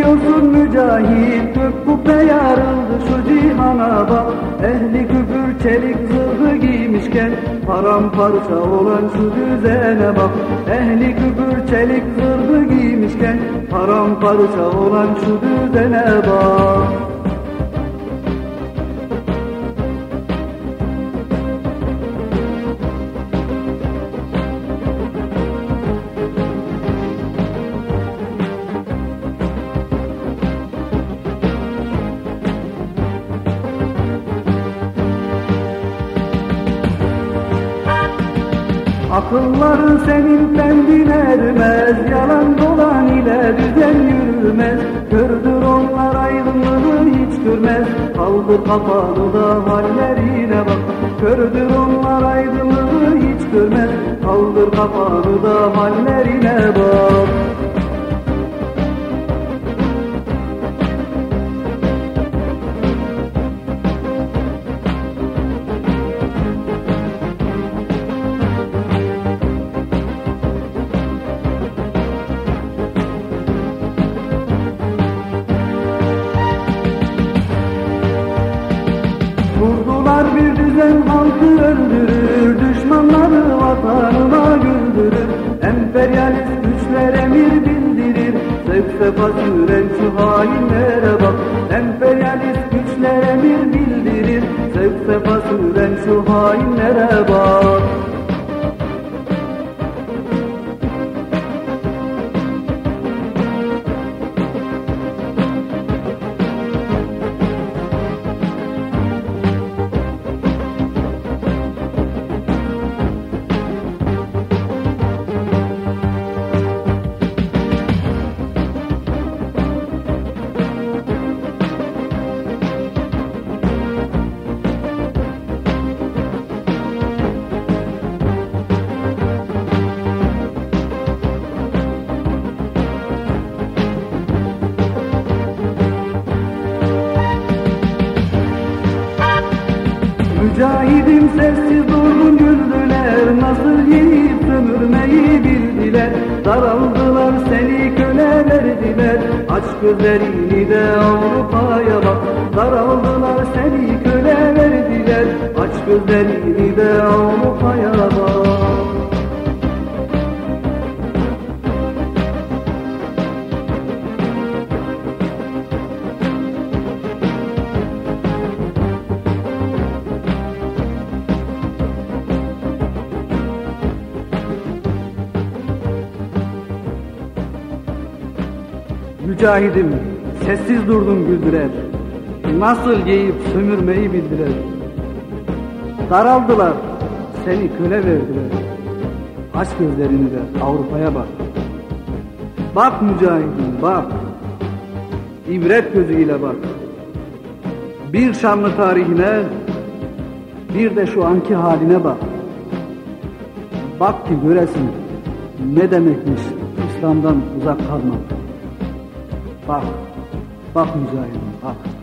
diyorsun mücahit? Gök kubbe yarıldı şu cihana bak. Ehli küfür çelik zırhı giymişken Paramparça olan şu düzene bak. Ehli küfür çelik zırhı giymişken Paramparça olan şu düzene bak Akılların senin kendine ermez Yalan dolan ile düzen yürümez. Kördür onlar aydınlığı hiç görmez Kaldır kapalı da hallerine bak. Kördür onlar aydınlığı hiç görmez Kaldır kapalı da hallerine Kurdular bir düzen halkı öldürür. Düşmanları vatanına güldürür. Emperyalist güçler emir bildirir. Zevk sefa süren şu hainlere bak. Emperyalist güçler emir bildirir. Zevk sefa süren şu hainlere bak Mücahidim sessiz durdum güldüler Nasıl yiyip sömürmeyi bildiler. Daraldılar seni köle verdiler Aç gözlerini de Avrupa'ya bak. Daraldılar seni köle verdiler Aç gözlerini de Avrupa'ya Mücahidim sessiz durdum güldüler Nasıl yiyip sömürmeyi bildiler Daraldılar seni köle verdiler. Aç gözlerini de Avrupa'ya bak. Bak mücahidim bak. İbret gözüyle bak. Bir şanlı tarihine Bir de şu anki haline bak. Bak ki göresin ne demekmiş İslam'dan uzak kalmak Bak, bak mücahidim bak.